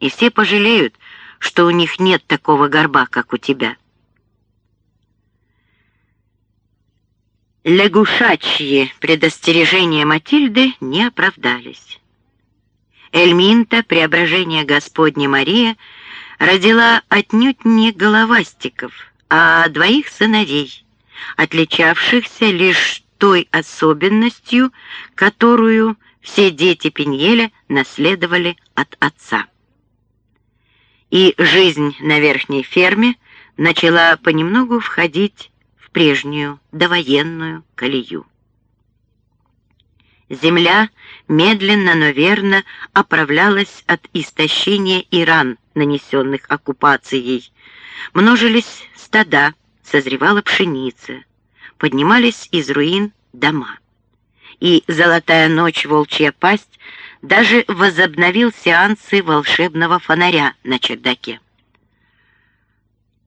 и все пожалеют, что у них нет такого горба, как у тебя. Лягушачьи предостережения Матильды не оправдались. Эльминта, преображение Господня Мария, родила отнюдь не головастиков, а двоих сыновей, отличавшихся лишь той особенностью, которую все дети Пиньеля наследовали от отца. И жизнь на верхней ферме начала понемногу входить в прежнюю довоенную колею. Земля медленно, но верно оправлялась от истощения и ран, нанесенных оккупацией. Множились стада, созревала пшеница, поднимались из руин дома. И золотая ночь волчья пасть даже возобновил сеансы волшебного фонаря на чердаке.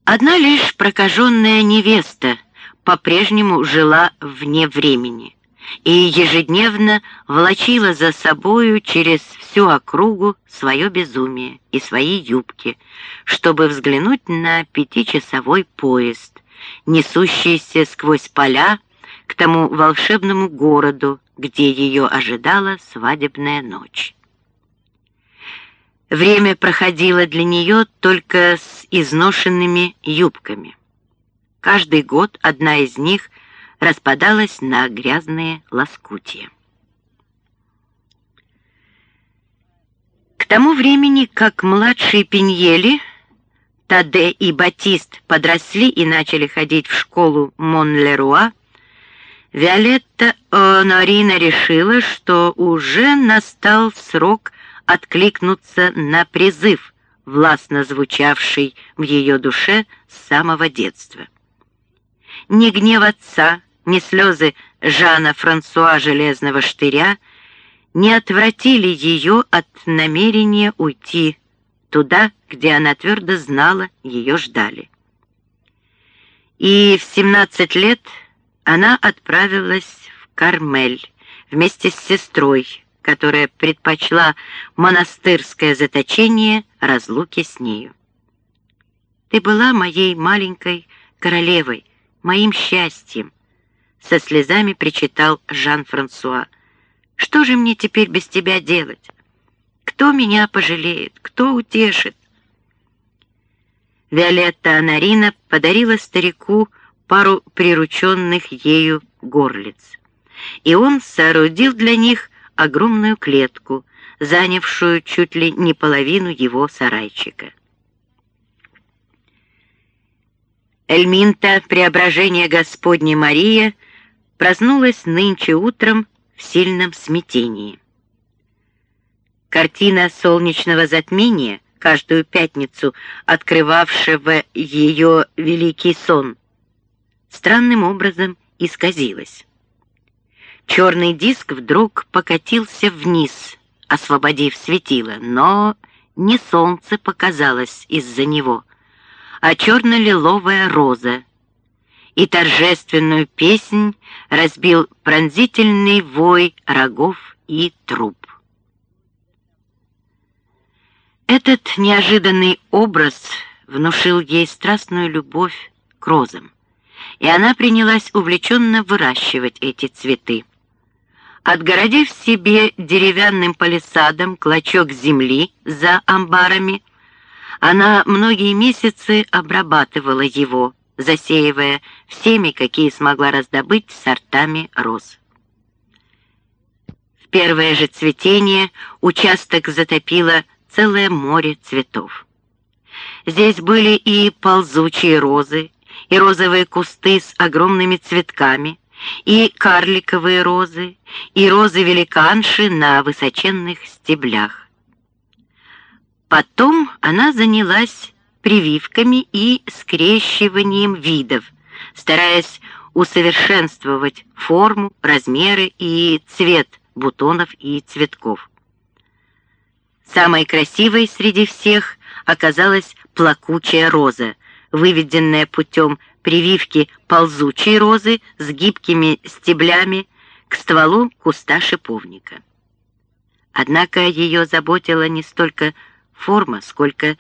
Одна лишь прокаженная невеста по-прежнему жила вне времени и ежедневно влачила за собою через всю округу свое безумие и свои юбки, чтобы взглянуть на пятичасовой поезд, несущийся сквозь поля к тому волшебному городу, где ее ожидала свадебная ночь. Время проходило для нее только с изношенными юбками. Каждый год одна из них распадалась на грязные лоскутия. К тому времени, как младшие пеньели, Таде и Батист подросли и начали ходить в школу Монлеруа, Виолетта Онорина решила, что уже настал срок откликнуться на призыв, властно звучавший в ее душе с самого детства. Ни гнев отца, ни слезы Жана Франсуа Железного Штыря не отвратили ее от намерения уйти туда, где она твердо знала, ее ждали. И в 17 лет она отправилась в Кармель вместе с сестрой, которая предпочла монастырское заточение разлуки с нею. «Ты была моей маленькой королевой, моим счастьем», со слезами причитал Жан-Франсуа. «Что же мне теперь без тебя делать? Кто меня пожалеет? Кто утешит?» Виолетта Анарина подарила старику пару прирученных ею горлиц, и он соорудил для них огромную клетку, занявшую чуть ли не половину его сарайчика. Эльминта, преображение Господне Мария, проснулась нынче утром в сильном смятении. Картина солнечного затмения, каждую пятницу открывавшего ее великий сон, странным образом исказилась. Черный диск вдруг покатился вниз, освободив светило, но не солнце показалось из-за него, а черно-лиловая роза, и торжественную песнь разбил пронзительный вой рогов и труб. Этот неожиданный образ внушил ей страстную любовь к розам, и она принялась увлеченно выращивать эти цветы. Отгородив себе деревянным палисадом клочок земли за амбарами, она многие месяцы обрабатывала его, засеивая всеми, какие смогла раздобыть сортами роз. В первое же цветение участок затопило целое море цветов. Здесь были и ползучие розы, и розовые кусты с огромными цветками, и карликовые розы, и розы-великанши на высоченных стеблях. Потом она занялась прививками и скрещиванием видов, стараясь усовершенствовать форму, размеры и цвет бутонов и цветков. Самой красивой среди всех оказалась плакучая роза, выведенная путем прививки ползучей розы с гибкими стеблями к стволу куста шиповника. Однако ее заботила не столько форма, сколько